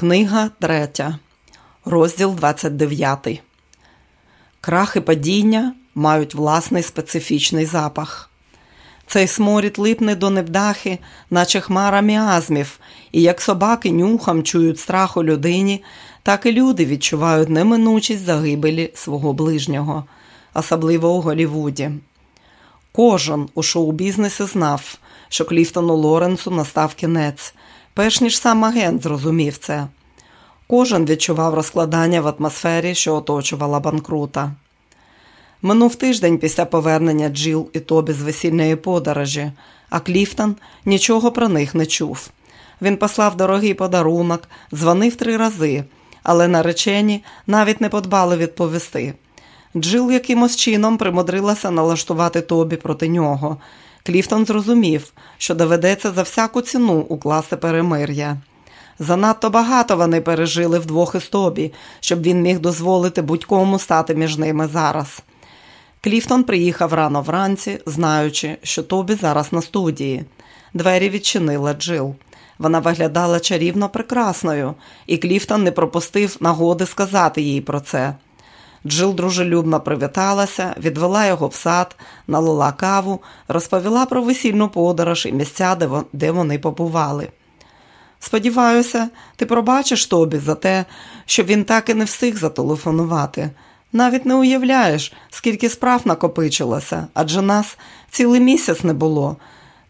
Книга 3, розділ 29. Крах і падіння мають власний специфічний запах. Цей сморід липне до невдахи, наче хмара міазмів, і як собаки нюхом чують страх у людині, так і люди відчувають неминучість загибелі свого ближнього, особливо у Голівуді. Кожен у шоу-бізнесі знав, що Кліфтону Лоренсу настав кінець перш ніж сам агент зрозумів це. Кожен відчував розкладання в атмосфері, що оточувала банкрута. Минув тиждень після повернення Джил і Тобі з весільної подорожі, а Кліфтон нічого про них не чув. Він послав дорогий подарунок, дзвонив три рази, але наречені навіть не подбали відповісти. Джил якимось чином примудрилася налаштувати Тобі проти нього, Кліфтон зрозумів, що доведеться за всяку ціну укласти перемир'я. Занадто багато вони пережили вдвох із Тобі, щоб він міг дозволити будь-кому стати між ними зараз. Кліфтон приїхав рано вранці, знаючи, що Тобі зараз на студії. Двері відчинила Джил. Вона виглядала чарівно прекрасною, і Кліфтон не пропустив нагоди сказати їй про це. Джил дружелюбно привіталася, відвела його в сад, налила каву, розповіла про весільну подорож і місця, де вони побували. Сподіваюся, ти пробачиш тобі за те, що він так і не встиг зателефонувати. Навіть не уявляєш, скільки справ накопичилося, адже нас цілий місяць не було,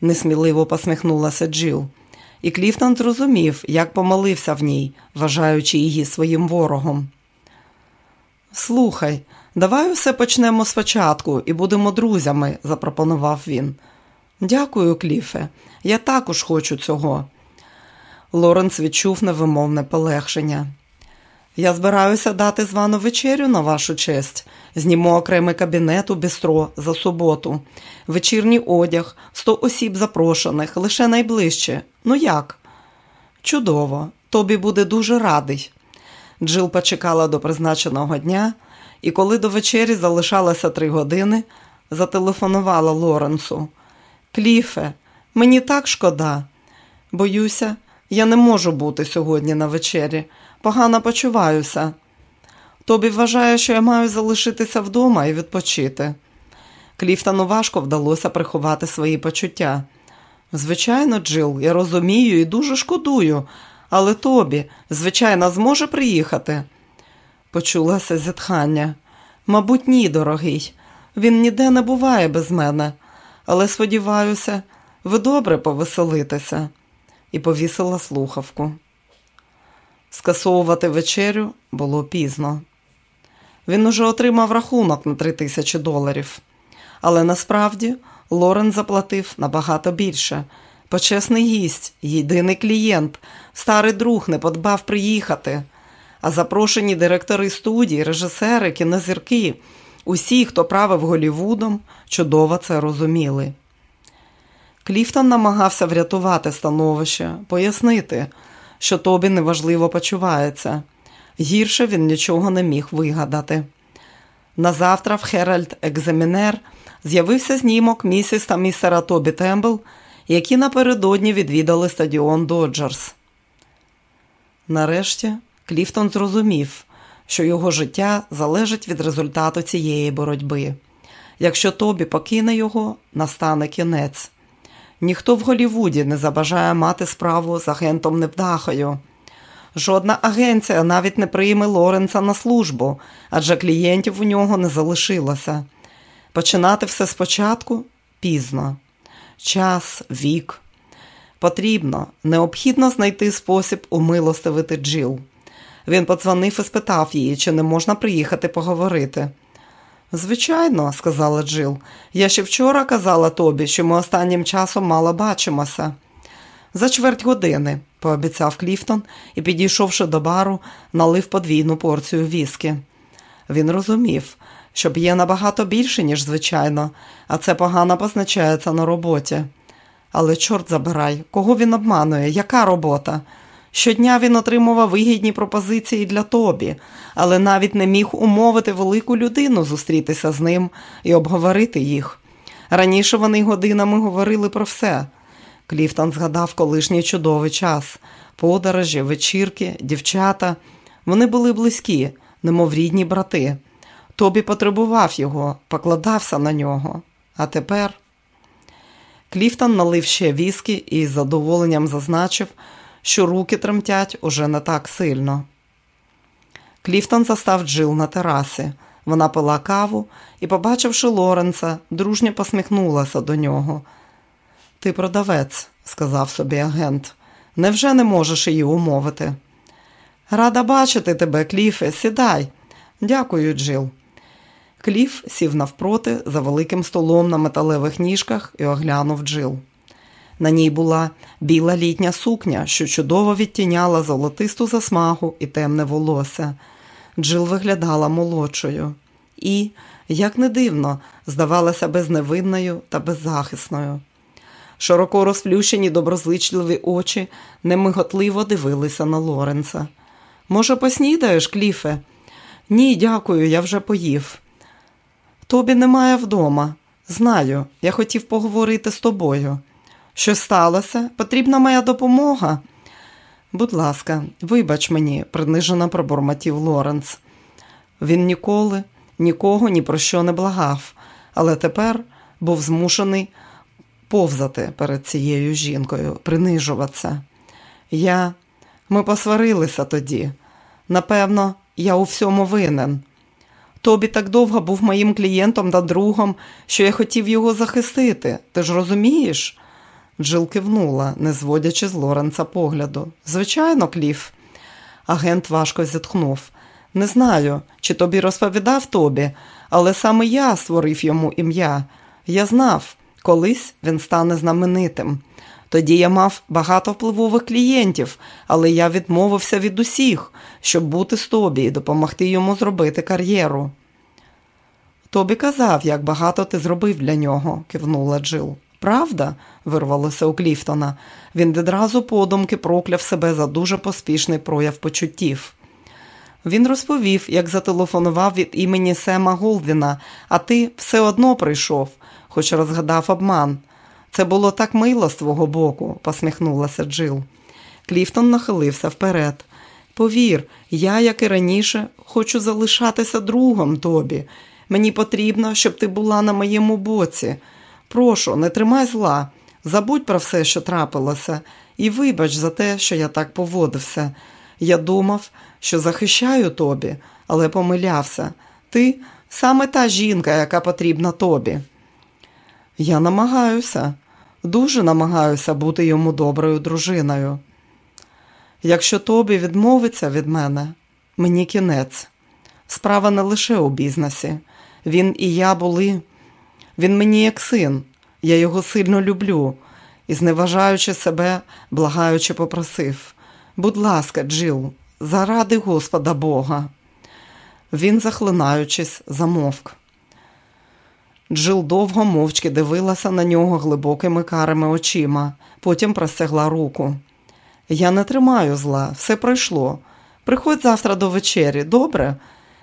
несміливо посміхнулася Джил. І Кліфтон зрозумів, як помилився в ній, вважаючи її своїм ворогом. Слухай, давай усе почнемо спочатку і будемо друзями, запропонував він. Дякую, Кліфе, я також хочу цього. Лоренс відчув невимовне полегшення. Я збираюся дати звану вечерю на вашу честь. Зніму окремий кабінет у бістро за суботу, вечірній одяг, сто осіб запрошених, лише найближче. Ну як? Чудово, тобі буде дуже радий. Джил почекала до призначеного дня, і коли до вечері залишалося три години, зателефонувала Лоренсу. Кліфе, мені так шкода. Боюся, я не можу бути сьогодні на вечері. Погано почуваюся. Тобі вважає, що я маю залишитися вдома і відпочити. Кліфтону важко вдалося приховати свої почуття. Звичайно, Джил, я розумію і дуже шкодую, але тобі, звичайно, зможе приїхати. Почулося зітхання. Мабуть, ні, дорогий. Він ніде не буває без мене, але сподіваюся, ви добре повеселитеся, і повісила слухавку. Скасовувати вечерю було пізно. Він уже отримав рахунок на три тисячі доларів, але насправді Лорен заплатив набагато більше. Почесний гість, єдиний клієнт, старий друг не подбав приїхати. А запрошені директори студії, режисери, кінозірки, усі, хто правив Голівудом, чудово це розуміли. Кліфтон намагався врятувати становище, пояснити, що тобі неважливо почувається. Гірше він нічого не міг вигадати. Назавтра в Херальд Екзамінер з'явився знімок місіс та містера Тобі Тембл які напередодні відвідали стадіон Доджерс. Нарешті Кліфтон зрозумів, що його життя залежить від результату цієї боротьби. Якщо Тобі покине його, настане кінець. Ніхто в Голівуді не забажає мати справу з агентом невдахою. Жодна агенція навіть не прийме Лоренса на службу, адже клієнтів у нього не залишилося. Починати все спочатку пізно час, вік. Потрібно, необхідно знайти спосіб умилостивити Джил. Він подзвонив і спитав її, чи не можна приїхати поговорити. Звичайно, сказала Джил, я ще вчора казала тобі, що ми останнім часом мало бачимося. За чверть години, пообіцяв Кліфтон і, підійшовши до бару, налив подвійну порцію віскі. Він розумів, що б'є набагато більше, ніж звичайно, а це погано позначається на роботі. Але, чорт забирай, кого він обманує, яка робота? Щодня він отримував вигідні пропозиції для тобі, але навіть не міг умовити велику людину зустрітися з ним і обговорити їх. Раніше вони годинами говорили про все. Кліфтон згадав колишній чудовий час, подорожі, вечірки, дівчата. Вони були близькі, немов рідні брати. Тобі потребував його, покладався на нього. А тепер Кліфтон налив ще віскі і з задоволенням зазначив, що руки тремтять уже не так сильно. Кліфтон застав Джил на терасі. Вона пила каву і, побачивши Лоренса, дружньо посміхнулася до нього. Ти продавець, сказав собі агент. Невже не можеш її умовити? Рада бачити тебе, Кліфе, сідай. Дякую, Джил. Кліф сів навпроти за великим столом на металевих ніжках і оглянув Джил. На ній була біла літня сукня, що чудово відтіняла золотисту засмагу і темне волосся. Джил виглядала молодшою і, як не дивно, здавалася безневинною та беззахисною. Широко розплющені доброзичливі очі немиготливо дивилися на Лоренса. Може, поснідаєш, Кліфе? Ні, дякую, я вже поїв. Тобі немає вдома. Знаю, я хотів поговорити з тобою. Що сталося? Потрібна моя допомога. Будь ласка, вибач мені, принижено пробурмотів Лоренс. Він ніколи, нікого ні про що не благав, але тепер був змушений повзати перед цією жінкою, принижуватися. Я, ми посварилися тоді. Напевно, я у всьому винен. Тобі так довго був моїм клієнтом та другом, що я хотів його захистити. Ти ж розумієш? Джил кивнула, не зводячи з Лоренца погляду. Звичайно, Кліф. Агент важко зітхнув. Не знаю, чи тобі розповідав тобі, але саме я створив йому ім'я. Я знав, колись він стане знаменитим. Тоді я мав багато впливових клієнтів, але я відмовився від усіх, щоб бути з тобі і допомогти йому зробити кар'єру. Тобі казав, як багато ти зробив для нього, кивнула Джил. Правда? вирвалося у Кліфтона. Він відразу подумки прокляв себе за дуже поспішний прояв почуттів. Він розповів, як зателефонував від імені Сема Голдвіна, а ти все одно прийшов, хоч розгадав обман. Це було так мило з твого боку, посміхнулася Джил. Кліфтон нахилився вперед. Повір, я, як і раніше, хочу залишатися другом тобі. Мені потрібно, щоб ти була на моєму боці. Прошу, не тримай зла, забудь про все, що трапилося, і вибач за те, що я так поводився. Я думав, що захищаю тобі, але помилявся. Ти саме та жінка, яка потрібна тобі. Я намагаюся, дуже намагаюся бути йому доброю дружиною. Якщо тобі відмовиться від мене, мені кінець. Справа не лише у бізнесі. Він і я були. Він мені як син, я його сильно люблю і, зневажаючи себе, благаючи, попросив будь ласка, Джил, заради Господа Бога. Він, захлинаючись, замовк. Джил довго мовчки дивилася на нього глибокими карими очима, потім простягла руку. Я не тримаю зла, все пройшло. Приходь завтра до вечері, добре?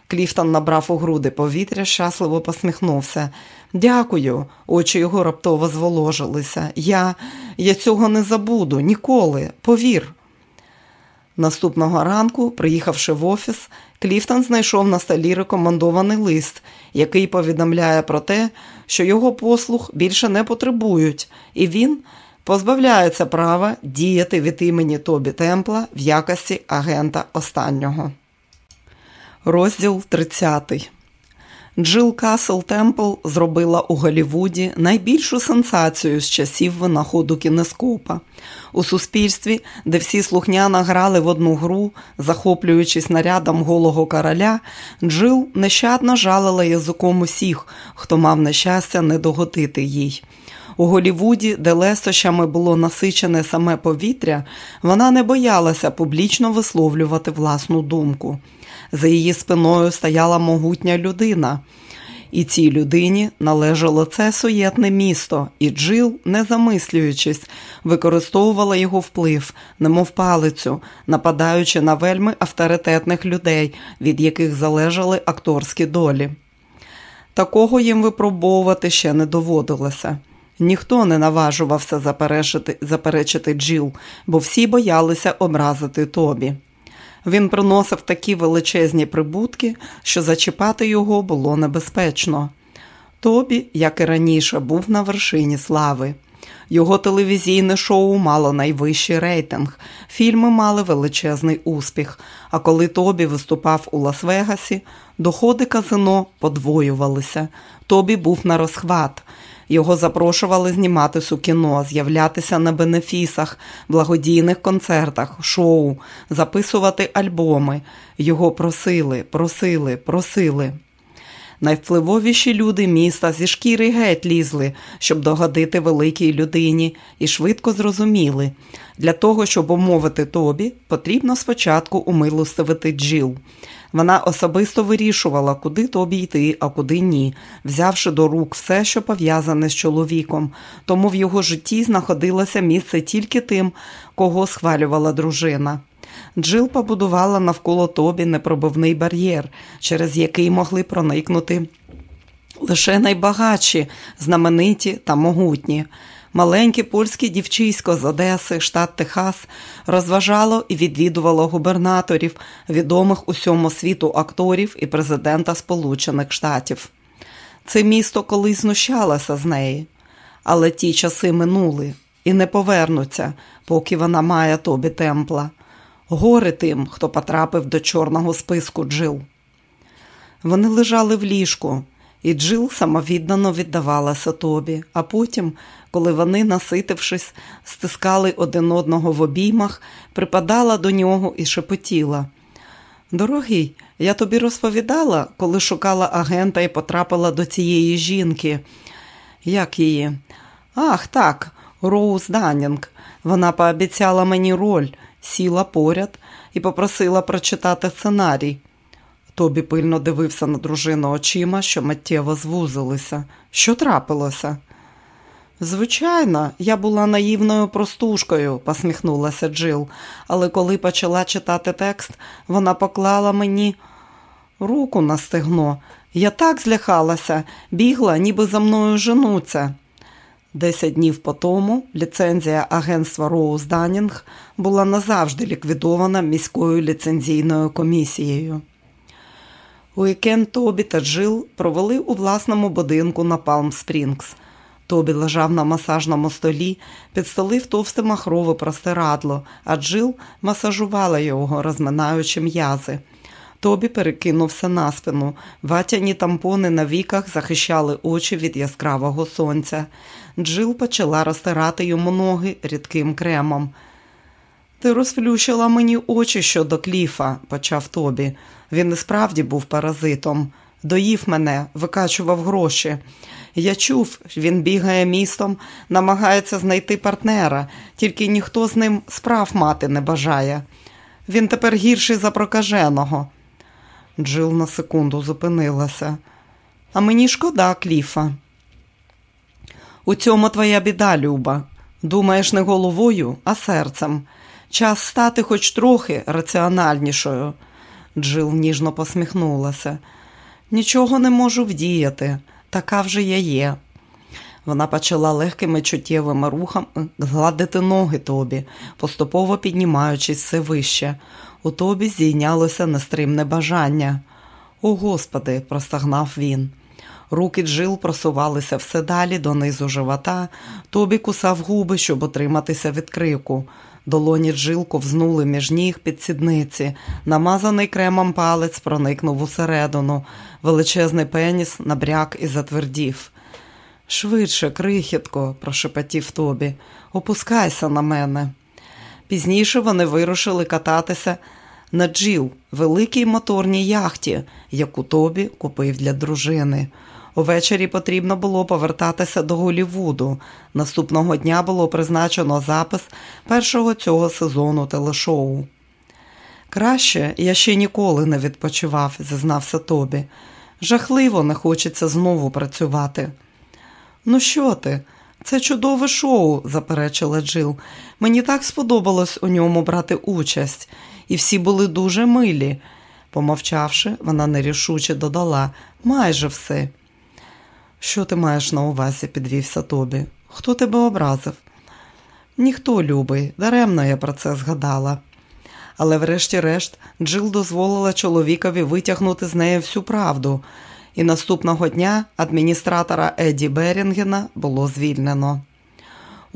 Кліфтон набрав у груди повітря, щасливо посміхнувся. Дякую, очі його раптово зволожилися. Я я цього не забуду, ніколи, повір. Наступного ранку, приїхавши в офіс, Кліфтон знайшов на столі рекомендований лист, який повідомляє про те, що його послуг більше не потребують, і він позбавляється права діяти від імені Тобі Темпла в якості агента останнього. Розділ 30 Джил Касл Темпл зробила у Голівуді найбільшу сенсацію з часів винаходу кінескопа. У суспільстві, де всі слухняно грали в одну гру, захоплюючись нарядом голого короля, Джил нещадно жалила язиком усіх, хто мав нещастя не догодити їй. У Голівуді, де лестощами було насичене саме повітря, вона не боялася публічно висловлювати власну думку. За її спиною стояла могутня людина. І цій людині належало це суєтне місто, і Джил, не замислюючись, використовувала його вплив, немов палицю, нападаючи на вельми авторитетних людей, від яких залежали акторські долі. Такого їм випробовувати ще не доводилося. Ніхто не наважувався заперечити, заперечити Джил, бо всі боялися образити Тобі. Він приносив такі величезні прибутки, що зачіпати його було небезпечно. Тобі, як і раніше, був на вершині слави. Його телевізійне шоу мало найвищий рейтинг, фільми мали величезний успіх. А коли Тобі виступав у Лас-Вегасі, доходи казино подвоювалися. Тобі був на розхват. Його запрошували зніматись у кіно, з'являтися на бенефісах, благодійних концертах, шоу, записувати альбоми. Його просили, просили, просили. Найвпливовіші люди міста зі шкіри геть лізли, щоб догодити великій людині, і швидко зрозуміли для того, щоб умовити тобі, потрібно спочатку умилостивити Джил. Вона особисто вирішувала, куди тобі йти, а куди ні, взявши до рук все, що пов'язане з чоловіком, тому в його житті знаходилося місце тільки тим, кого схвалювала дружина. Джил побудувала навколо тобі непробивний бар'єр, через який могли проникнути лише найбагатші, знамениті та могутні. Маленьке польське дівчисько з Одеси, штат Техас, розважало і відвідувало губернаторів, відомих усьому світу акторів і президента Сполучених Штатів. Це місто колись знущалося з неї, але ті часи минули і не повернуться, поки вона має тобі темпла. Горе тим, хто потрапив до чорного списку Джил. Вони лежали в ліжку, і Джил самовіддано віддавалася тобі, а потім, коли вони, наситившись, стискали один одного в обіймах, припадала до нього і шепотіла. Дорогий, я тобі розповідала, коли шукала агента і потрапила до цієї жінки. Як її? Ах, так, Роуз Данінг. Вона пообіцяла мені роль сіла поряд і попросила прочитати сценарій. Тобі пильно дивився на дружину очима, що миттєво звузилися. Що трапилося? Звичайно, я була наївною простушкою, посміхнулася Джил, але коли почала читати текст, вона поклала мені руку на стегно. Я так зляхалася, бігла, ніби за мною женуться. Десять днів по тому ліцензія агентства Роуз Данінг була назавжди ліквідована міською ліцензійною комісією. Уікенд Тобі та Джил провели у власному будинку на Палм Спрінгс. Тобі лежав на масажному столі, підстелив товсте махрове простирадло, а Джил масажувала його, розминаючи м'язи. Тобі перекинувся на спину. Ватяні тампони на віках захищали очі від яскравого сонця. Джил почала розтирати йому ноги рідким кремом. Ти розплющила мені очі щодо кліфа, почав Тобі. Він і справді був паразитом. Доїв мене, викачував гроші. Я чув, він бігає містом, намагається знайти партнера, тільки ніхто з ним справ мати не бажає. Він тепер гірший за прокаженого. Джил на секунду зупинилася. А мені шкода, Кліфа. У цьому твоя біда, Люба. Думаєш не головою, а серцем. Час стати хоч трохи раціональнішою. Джил ніжно посміхнулася. Нічого не можу вдіяти, така вже я є. Вона почала легкими чуттєвими рухами гладити ноги тобі, поступово піднімаючись все вище. У тобі зійнялося нестримне бажання. О, Господи, простагнав він. Руки джил просувалися все далі донизу живота, тобі кусав губи, щоб отриматися від крику. Долоні джил ковзнули між ніг під сідниці. Намазаний кремом палець проникнув усередину. Величезний пеніс набряк і затвердів. Швидше, крихітко, прошепотів тобі, опускайся на мене. Пізніше вони вирушили кататися на джіл, великій моторній яхті, яку тобі купив для дружини. Увечері потрібно було повертатися до Голівуду. Наступного дня було призначено запис першого цього сезону телешоу. Краще я ще ніколи не відпочивав, зізнався Тобі. Жахливо не хочеться знову працювати. Ну, що ти? Це чудове шоу, заперечила Джил. Мені так сподобалось у ньому брати участь, і всі були дуже милі. Помовчавши, вона нерішуче додала майже все. Що ти маєш на увазі? підвівся Тобі. Хто тебе образив? Ніхто любий, даремно я про це згадала. Але, врешті-решт, Джил дозволила чоловікові витягнути з неї всю правду, і наступного дня адміністратора Еді Берінгена було звільнено.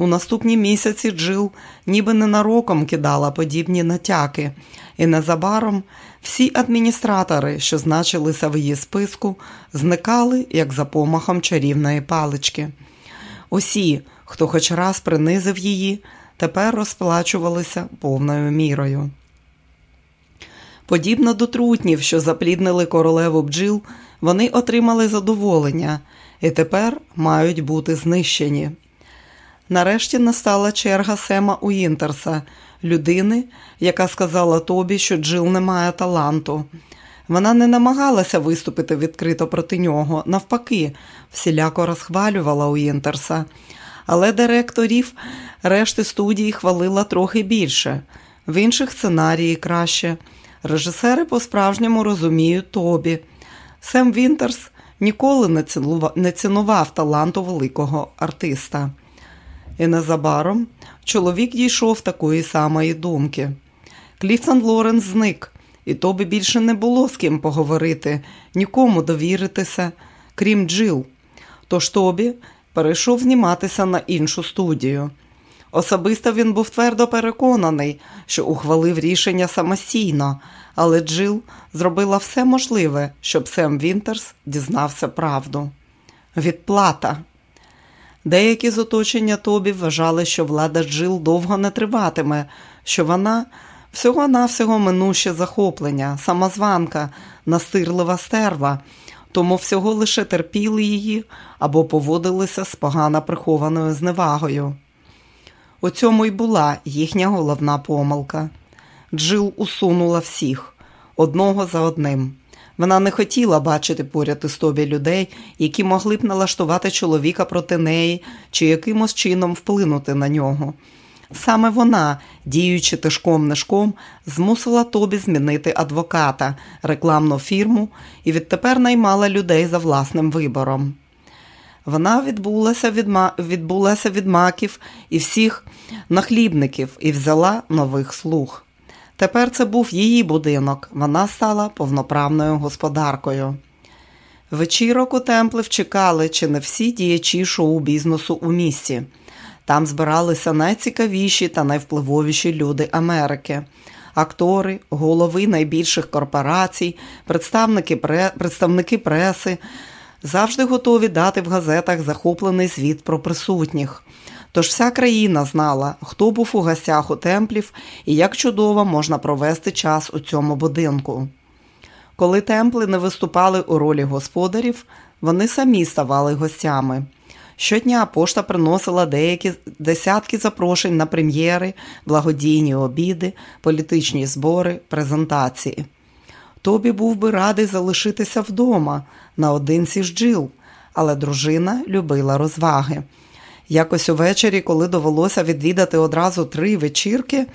У наступні місяці Джил ніби ненароком кидала подібні натяки, і незабаром всі адміністратори, що значилися в її списку, зникали як за помахом чарівної палички. Усі, хто хоч раз принизив її, тепер розплачувалися повною мірою. Подібно до трутнів, що запліднили королеву бджіл, вони отримали задоволення і тепер мають бути знищені. Нарешті настала черга Сема Уінтерса, людини, яка сказала Тобі, що Джил не має таланту. Вона не намагалася виступити відкрито проти нього, навпаки, всіляко розхвалювала Уінтерса. Але директорів решти студії хвалила трохи більше, в інших сценарії краще. Режисери по-справжньому розуміють Тобі. Сем Вінтерс ніколи не цінував таланту великого артиста. І незабаром чоловік дійшов такої самої думки. Кліфтон Лоренс зник, і тобі більше не було з ким поговорити, нікому довіритися, крім Джил. Тож Тобі перейшов зніматися на іншу студію. Особисто він був твердо переконаний, що ухвалив рішення самостійно, але Джил зробила все можливе, щоб Сем Вінтерс дізнався правду. Відплата. Деякі з оточення Тобі вважали, що влада Джил довго не триватиме, що вона всього-навсього минуще захоплення, самозванка, настирлива стерва, тому всього лише терпіли її або поводилися з погано прихованою зневагою. У цьому й була їхня головна помилка. Джил усунула всіх, одного за одним. Вона не хотіла бачити поряд із тобі людей, які могли б налаштувати чоловіка проти неї чи якимось чином вплинути на нього. Саме вона, діючи тишком нишком, змусила тобі змінити адвоката, рекламну фірму і відтепер наймала людей за власним вибором. Вона відбулася від, відбулася від маків і всіх нахлібників і взяла нових слуг. Тепер це був її будинок, вона стала повноправною господаркою. Вечірок у Темплів чекали чи не всі діячі шоу-бізнесу у місті. Там збиралися найцікавіші та найвпливовіші люди Америки. Актори, голови найбільших корпорацій, представники представники преси завжди готові дати в газетах захоплений звіт про присутніх. Тож вся країна знала, хто був у гостях у темплів і як чудово можна провести час у цьому будинку. Коли темпли не виступали у ролі господарів, вони самі ставали гостями. Щодня пошта приносила деякі десятки запрошень на прем'єри, благодійні обіди, політичні збори, презентації. Тобі був би радий залишитися вдома наодинці з Джил, але дружина любила розваги. Якось увечері, коли довелося відвідати одразу три вечірки,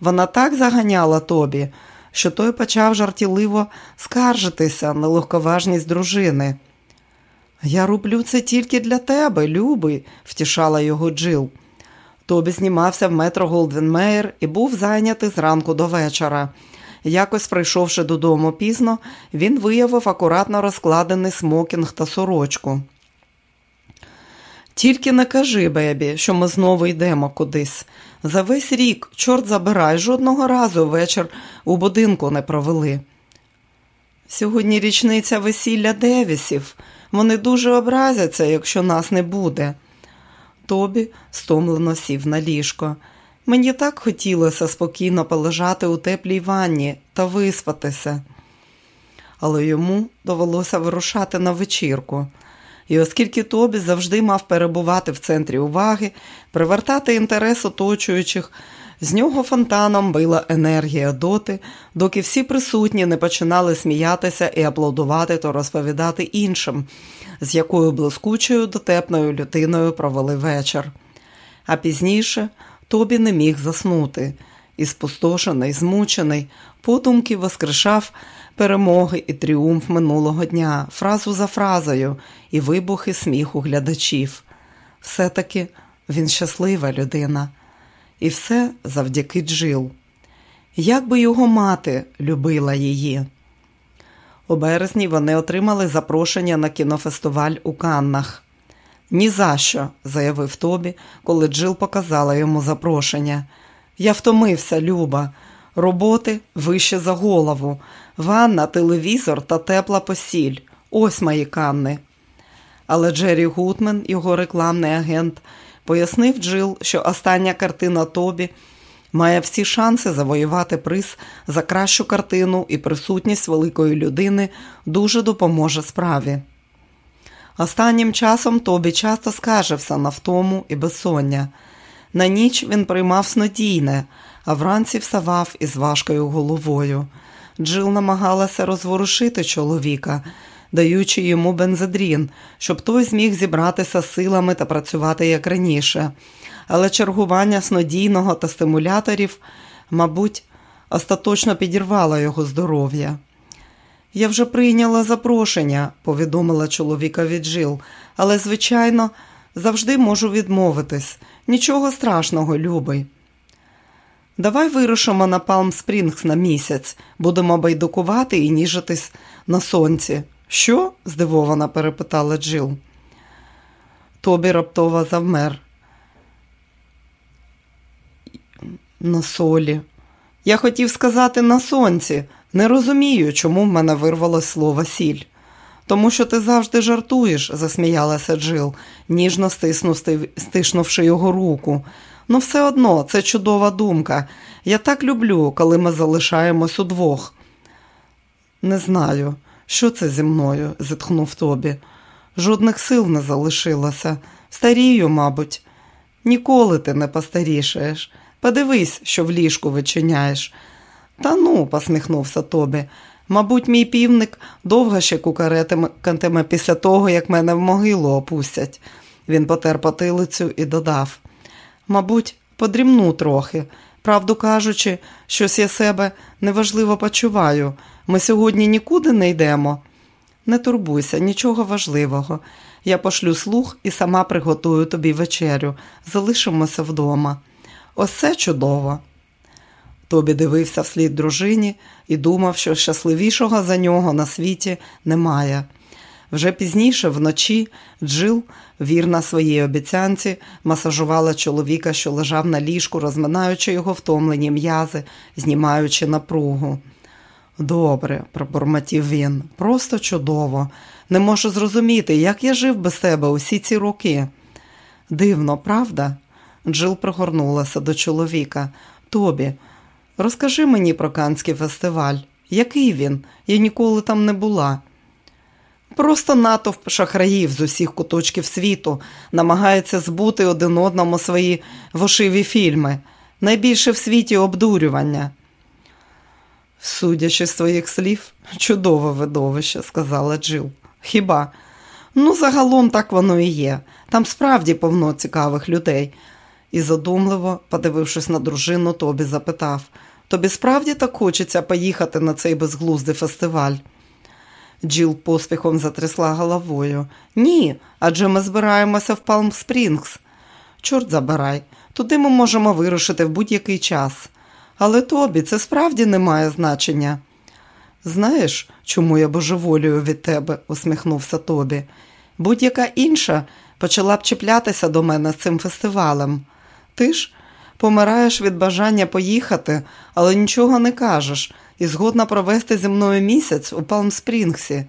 вона так заганяла Тобі, що той почав жартівливо скаржитися на легковажність дружини. Я роблю це тільки для тебе, любий, втішала його Джил. Тобі знімався в метро Голдвінмейер і був зайнятий зранку до вечора. Якось, прийшовши додому пізно, він виявив акуратно розкладений смокінг та сорочку. Тільки не кажи, бебі, що ми знову йдемо кудись. За весь рік, чорт забирай, жодного разу вечір у будинку не провели. Сьогодні річниця весілля Девісів. Вони дуже образяться, якщо нас не буде. Тобі стомлено сів на ліжко. Мені так хотілося спокійно полежати у теплій ванні та виспатися. Але йому довелося вирушати на вечірку. І оскільки Тобі завжди мав перебувати в центрі уваги, привертати інтерес оточуючих, з нього фонтаном била енергія доти, доки всі присутні не починали сміятися і аплодувати та розповідати іншим, з якою блискучою дотепною людиною провели вечір. А пізніше Тобі не міг заснути, і спустошений, змучений, подумки воскрешав перемоги і тріумф минулого дня, фразу за фразою і вибухи сміху глядачів. Все-таки він щаслива людина. І все завдяки Джил. Як би його мати любила її. У березні вони отримали запрошення на кінофестиваль у Каннах. «Ні за що», – заявив Тобі, коли Джил показала йому запрошення. Я втомився, Люба. Роботи вище за голову, ванна, телевізор та тепла посіль. Ось мої канни. Але Джері Гутмен, його рекламний агент, пояснив Джил, що остання картина Тобі має всі шанси завоювати приз за кращу картину і присутність великої людини дуже допоможе справі. Останнім часом Тобі часто скаржився на втому і безсоння. На ніч він приймав снодійне, а вранці вставав із важкою головою. Джил намагалася розворушити чоловіка, даючи йому бензедрін, щоб той зміг зібратися силами та працювати як раніше. Але чергування снодійного та стимуляторів, мабуть, остаточно підірвало його здоров'я. Я вже прийняла запрошення, повідомила чоловікові Джил, але, звичайно, завжди можу відмовитись. Нічого страшного, любий. Давай вирушимо на Палм Спрінгс на місяць, будемо байдукувати і ніжитись на сонці. Що? здивовано перепитала Джил. Тобі раптово завмер. На солі. Я хотів сказати на сонці. Не розумію, чому в мене вирвалось слово сіль. Тому що ти завжди жартуєш, засміялася Джил, ніжно стиснувши його руку. Ну, все одно, це чудова думка. Я так люблю, коли ми залишаємось удвох. Не знаю, що це зі мною, зітхнув Тобі. Жодних сил не залишилося. Старію, мабуть. Ніколи ти не постарішаєш. Подивись, що в ліжку вичиняєш. Та ну, посміхнувся Тобі. Мабуть, мій півник довго ще кукаретиме після того, як мене в могилу опустять. Він потер потилицю і додав. Мабуть, подрімну трохи. Правду кажучи, щось я себе неважливо почуваю. Ми сьогодні нікуди не йдемо. Не турбуйся, нічого важливого. Я пошлю слух і сама приготую тобі вечерю. Залишимося вдома. Ось це чудово. Тобі дивився вслід дружині і думав, що щасливішого за нього на світі немає. Вже пізніше вночі Джил, вірна своїй обіцянці, масажувала чоловіка, що лежав на ліжку, розминаючи його втомлені м'язи, знімаючи напругу. Добре, пробурмотів він, просто чудово. Не можу зрозуміти, як я жив без тебе усі ці роки. Дивно, правда? Джил пригорнулася до чоловіка. Тобі, розкажи мені про Канський фестиваль. Який він? Я ніколи там не була. Просто натовп шахраїв з усіх куточків світу намагається збути один одному свої вошиві фільми, найбільше в світі обдурювання. Судячи з твоїх слів, чудове видовище, сказала Джил. Хіба? Ну, загалом так воно і є. Там справді повно цікавих людей. І задумливо, подивившись на дружину, Тобі запитав Тобі справді так хочеться поїхати на цей безглуздий фестиваль? Джил поспіхом затрясла головою. Ні, адже ми збираємося в Палм Спрінгс. Чорт забирай, туди ми можемо вирушити в будь-який час. Але тобі це справді не має значення. Знаєш, чому я божеволюю від тебе? усміхнувся Тобі. Будь-яка інша почала б чіплятися до мене з цим фестивалем. Ти ж помираєш від бажання поїхати, але нічого не кажеш, і згодна провести зі мною місяць у Палм Спрінгсі.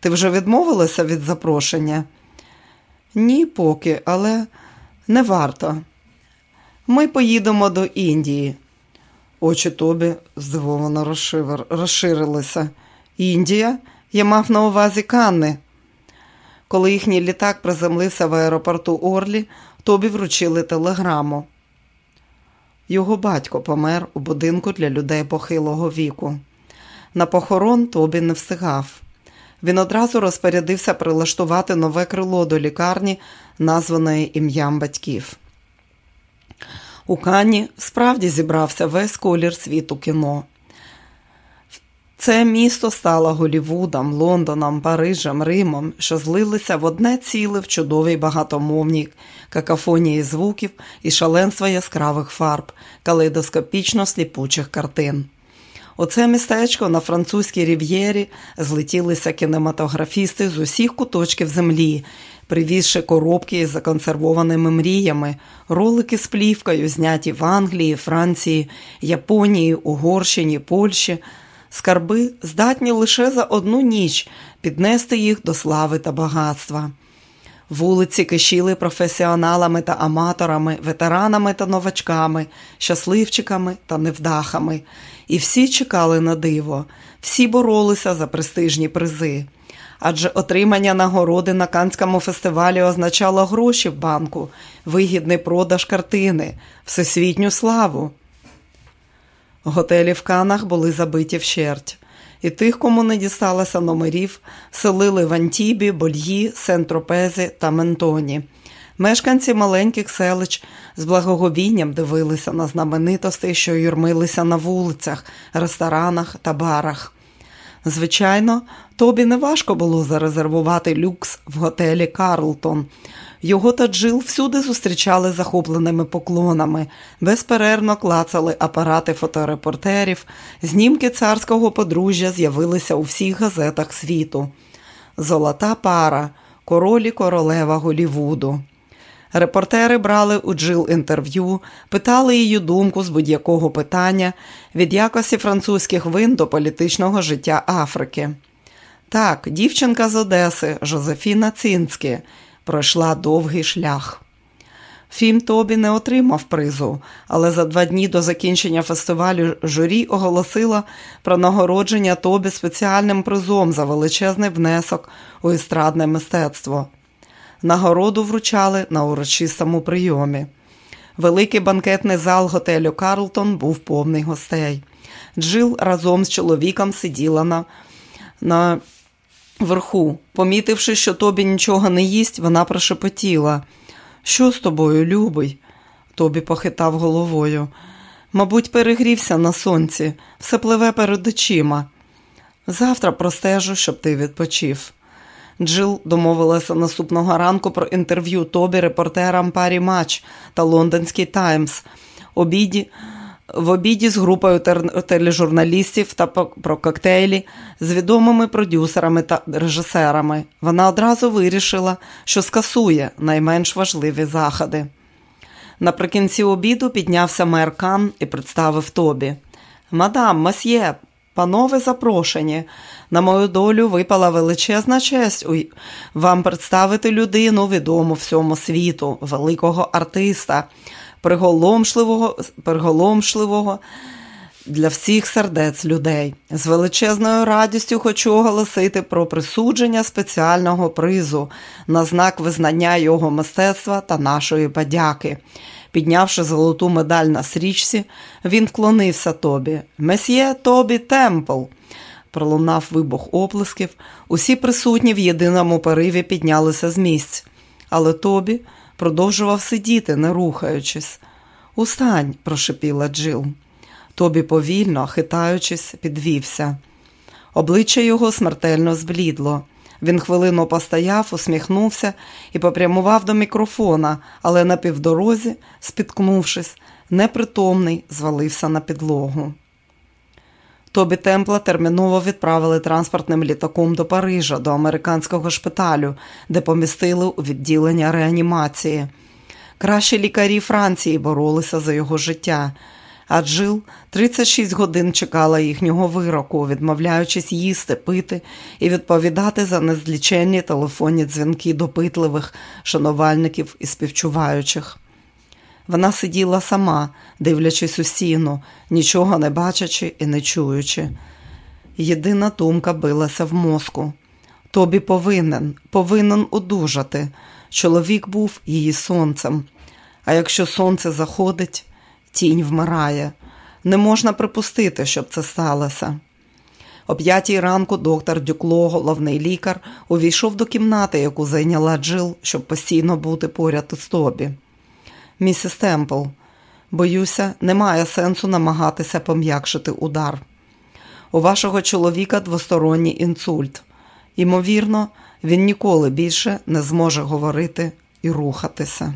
Ти вже відмовилася від запрошення? Ні, поки, але не варто. Ми поїдемо до Індії. Очі Тобі здивовано розширилися. Індія? Я мав на увазі Канни. Коли їхній літак приземлився в аеропорту Орлі, Тобі вручили телеграму. Його батько помер у будинку для людей похилого віку. На похорон Тобі не встигав. Він одразу розпорядився прилаштувати нове крило до лікарні, названої ім'ям батьків. У Кані справді зібрався весь колір світу кіно. Це місто стало Голівудом, Лондоном, Парижем, Римом, що злилися в одне ціле в чудовій багатомовній какафонії звуків і шаленства яскравих фарб, калейдоскопічно сліпучих картин. У це містечко на французькій рів'єрі злетілися кінематографісти з усіх куточків землі, привізши коробки із законсервованими мріями, ролики з плівкою, зняті в Англії, Франції, Японії, Угорщині, Польщі. Скарби здатні лише за одну ніч піднести їх до слави та багатства. Вулиці кишіли професіоналами та аматорами, ветеранами та новачками, щасливчиками та невдахами, і всі чекали на диво, всі боролися за престижні призи. Адже отримання нагороди на Канському фестивалі означало гроші в банку, вигідний продаж картини, всесвітню славу. Готелі в Канах були забиті вщерть і тих, кому не дісталося номерів, селили в Антібі, Больї, Сент-Тропезі та Ментоні. Мешканці маленьких селищ з благоговінням дивилися на знаменитостей, що юрмилися на вулицях, ресторанах та барах. Звичайно, тобі не важко було зарезервувати люкс в готелі Карлтон. Його та Джил всюди зустрічали захопленими поклонами, безперервно клацали апарати фоторепортерів, знімки царського подружжя з'явилися у всіх газетах світу. Золота пара, король і королева Голівуду. Репортери брали у Джил інтерв'ю, питали її думку з будь-якого питання від якості французьких вин до політичного життя Африки. Так, дівчинка з Одеси Жозефіна Цинське пройшла довгий шлях. Фільм Тобі не отримав призу, але за два дні до закінчення фестивалю журі оголосила про нагородження Тобі спеціальним призом за величезний внесок у естрадне мистецтво. Нагороду вручали на урочистому прийомі. Великий банкетний зал готелю Карлтон був повний гостей. Джил разом з чоловіком сиділа на, на верху. Помітивши, що тобі нічого не їсть, вона прошепотіла. Що з тобою, любий? Тобі похитав головою. Мабуть, перегрівся на сонці, все пливе перед очима. Завтра простежу, щоб ти відпочив. Джил домовилася наступного ранку про інтерв'ю Тобі репортерам Парі Матч та Лондонський Таймс. Обіді в обіді з групою тележурналістів та про коктейлі з відомими продюсерами та режисерами. Вона одразу вирішила, що скасує найменш важливі заходи. Наприкінці обіду піднявся мер Кан і представив Тобі. Мадам, масьє, панове запрошені. На мою долю випала величезна честь вам представити людину відому всьому світу, великого артиста приголомшливого, приголомшливого для всіх сердець людей. З величезною радістю хочу оголосити про присудження спеціального призу на знак визнання його мистецтва та нашої подяки. Піднявши золоту медаль на срічці, він вклонився тобі. Месьє Тобі Темпл. Пролунав вибух оплесків. Усі присутні в єдиному пориві піднялися з місць. Але Тобі продовжував сидіти, не рухаючись. Устань, прошепіла Джил. Тобі повільно, хитаючись, підвівся. Обличчя його смертельно зблідло. Він хвилину постояв, усміхнувся і попрямував до мікрофона, але на півдорозі, спіткнувшись, непритомний, звалився на підлогу. Тобі Темпла терміново відправили транспортним літаком до Парижа, до американського шпиталю, де помістили у відділення реанімації. Кращі лікарі Франції боролися за його життя. А Джил 36 годин чекала їхнього вироку, відмовляючись їсти, пити і відповідати за незліченні телефонні дзвінки допитливих шанувальників і співчуваючих. Вона сиділа сама, дивлячись у сіну, нічого не бачачи і не чуючи. Єдина думка билася в мозку. Тобі повинен, повинен одужати. Чоловік був її сонцем. А якщо сонце заходить, тінь вмирає. Не можна припустити, щоб це сталося. О п'ятій ранку доктор Дюкло, головний лікар, увійшов до кімнати, яку зайняла Джил, щоб постійно бути поряд із Тобі місіс Темпл. Боюся, немає сенсу намагатися пом'якшити удар. У вашого чоловіка двосторонній інсульт. Ймовірно, він ніколи більше не зможе говорити і рухатися.